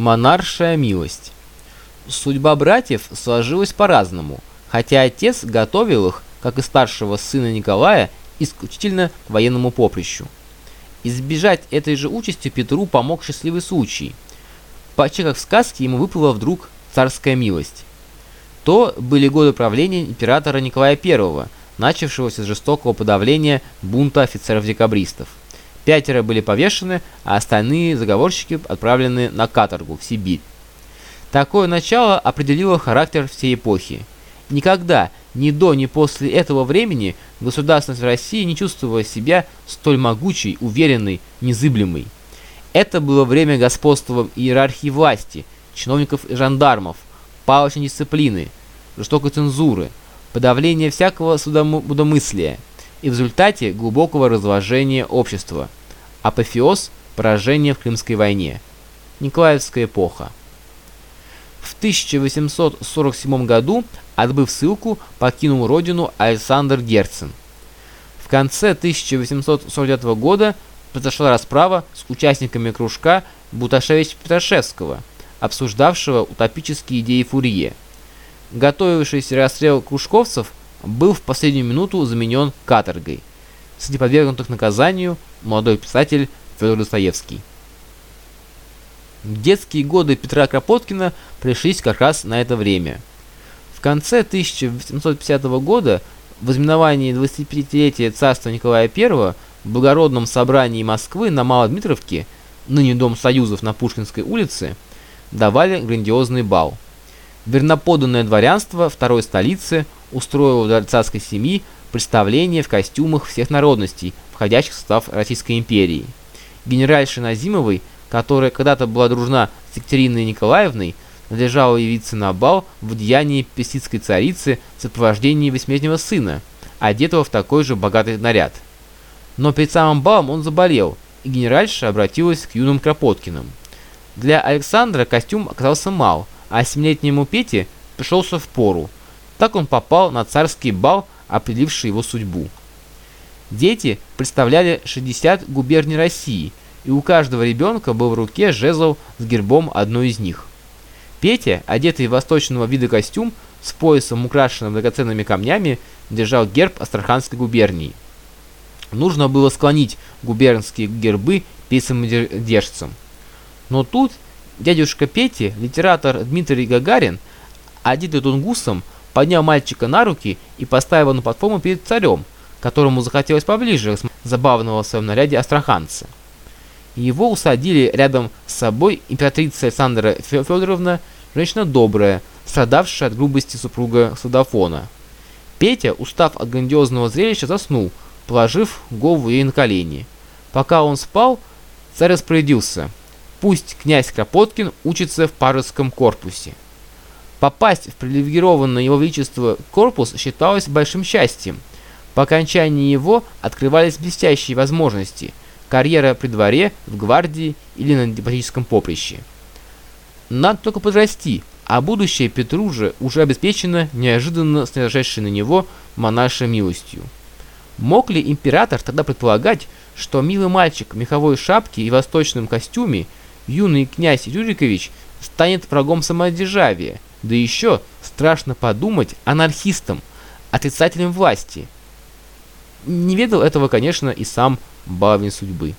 Монаршая милость. Судьба братьев сложилась по-разному, хотя отец готовил их, как и старшего сына Николая, исключительно к военному поприщу. Избежать этой же участи Петру помог счастливый случай. По чеках сказки ему выпала вдруг царская милость. То были годы правления императора Николая I, начавшегося с жестокого подавления бунта офицеров-декабристов. Пятеро были повешены, а остальные заговорщики отправлены на каторгу в Сибирь. Такое начало определило характер всей эпохи. Никогда, ни до, ни после этого времени государственность России не чувствовала себя столь могучей, уверенной, незыблемой. Это было время господства иерархии власти, чиновников и жандармов, палочной дисциплины, жестокой цензуры, подавления всякого судомыслия и в результате глубокого разложения общества. Апофеоз – поражение в Крымской войне. Николаевская эпоха. В 1847 году, отбыв ссылку, покинул родину Александр Герцен. В конце 1849 года произошла расправа с участниками кружка Буташевич-Петрашевского, обсуждавшего утопические идеи Фурье. Готовившийся расстрел кружковцев был в последнюю минуту заменен каторгой. Среди подвергнутых наказанию молодой писатель Федор Достоевский. Детские годы Петра Кропоткина пришлись как раз на это время. В конце 1850 года, в ознаменовании 25-летия царства Николая I, в благородном собрании Москвы на Малодмитровке, ныне Дом Союзов на Пушкинской улице, давали грандиозный бал. Верноподанное дворянство второй столицы устроило для царской семьи представление в костюмах всех народностей, входящих в состав Российской империи. Генеральша Назимовой которая когда-то была дружна с Екатериной Николаевной, надлежало явиться на бал в деянии персидской царицы в сопровождении восьмилетнего сына, одетого в такой же богатый наряд. Но перед самым балом он заболел, и генеральша обратилась к юным Кропоткиным. Для Александра костюм оказался мал, а семилетнему Пете пришелся в пору. Так он попал на царский бал, определивший его судьбу. Дети представляли 60 губерний России – и у каждого ребенка был в руке жезл с гербом одной из них. Петя, одетый в восточного вида костюм, с поясом, украшенным драгоценными камнями, держал герб Астраханской губернии. Нужно было склонить губернские гербы перед самодержцем. Но тут дядюшка Пети, литератор Дмитрий Гагарин, одетый тунгусом, поднял мальчика на руки и поставил на платформу перед царем, которому захотелось поближе забавного в своем наряде астраханца. Его усадили рядом с собой императрица Александра Федоровна, женщина добрая, страдавшая от грубости супруга Садафона. Петя, устав от грандиозного зрелища, заснул, положив голову ей на колени. Пока он спал, царь распорядился. Пусть князь Кропоткин учится в Парусском корпусе. Попасть в привилегированное его величество корпус считалось большим счастьем. По окончании его открывались блестящие возможности – карьера при дворе, в гвардии или на дипломатическом поприще. Надо только подрасти, а будущее Петру же уже обеспечено неожиданно снижавшей на него монаршей милостью. Мог ли император тогда предполагать, что милый мальчик в меховой шапке и восточном костюме, юный князь Юрикович, станет врагом самодержавия, да еще, страшно подумать, анархистом, отрицателем власти? Не ведал этого, конечно, и сам баловень судьбы.